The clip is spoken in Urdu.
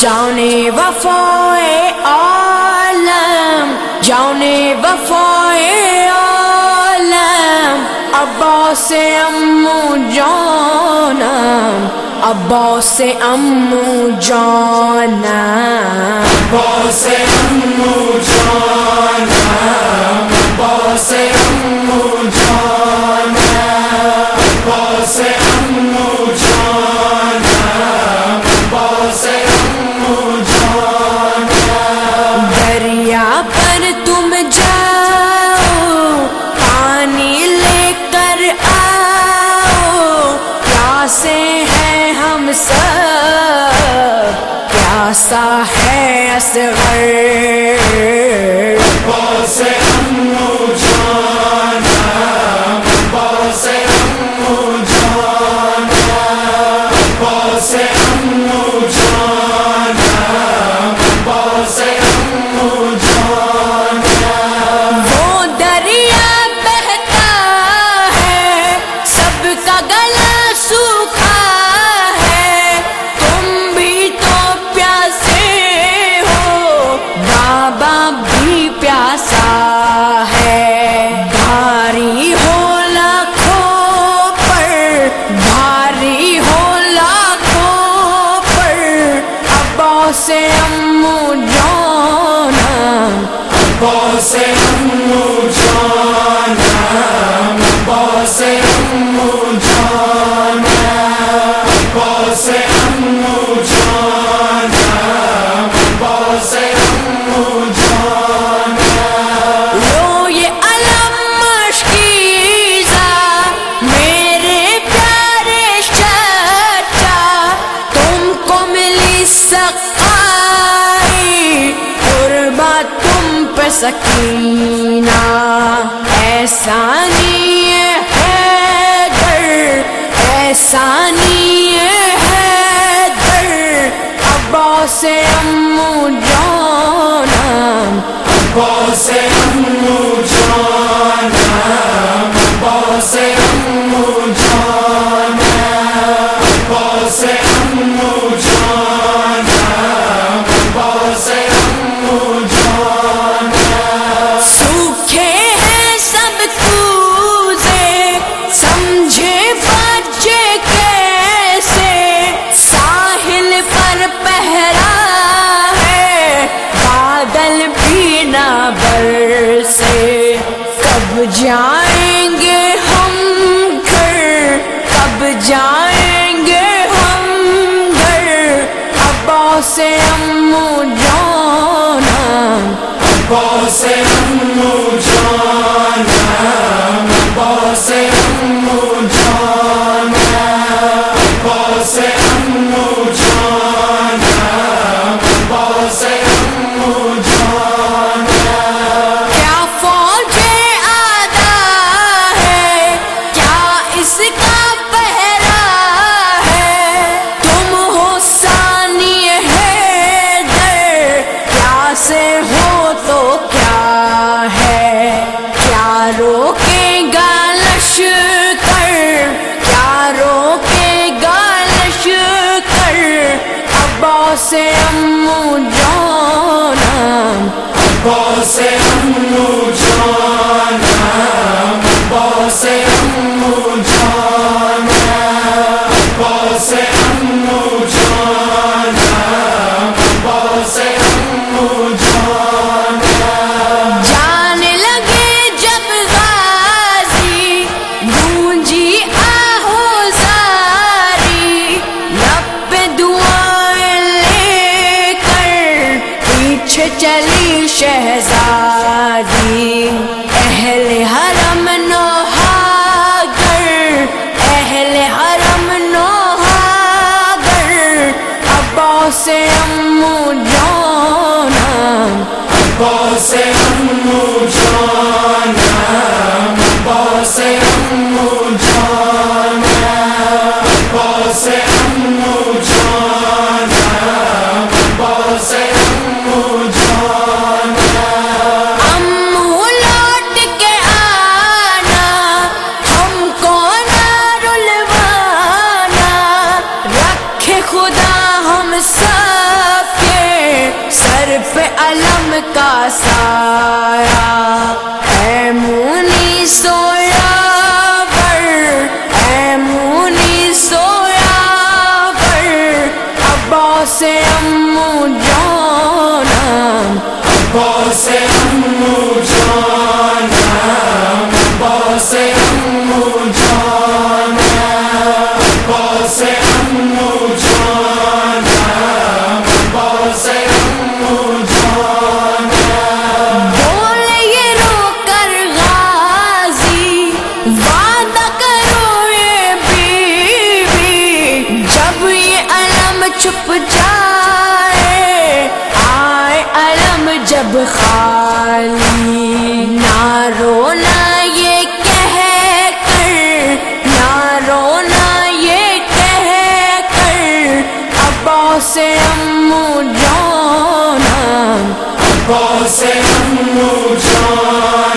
جانے وفائے عالم، جانے وفائے عالم ابا سے امو جانا ابا سے امو جانا ابا سے امو جانا پیاسا ہے اصغر۔ سے سکینہ ایسا نہیں ہے در ایسا ہے در۔ ابا سے امو جائیں گے ہم گھر اب جائیں گے ہم گھر۔ ابا سے ہم جانا ابا سے ہم جانا۔ سے امو جانا سے امو پیش چلی شہزادی، اہل حرم نوحا گر اہل حرم نوحا گر ابا سے امو جانا ابا سے امو جانا کا سارا اے مونی سویا پر اے مونی سویا پر ابا سے امو جانا امو جانا امو جانا وعدہ کرو یہ بیوی، جب یہ علم چھپ جائے، آئے علم جب خالی۔ نہ رونا یہ کہہ کر، نہ رونا یہ کہہ کر۔ ابا سے امو جانا عباس امو جانا۔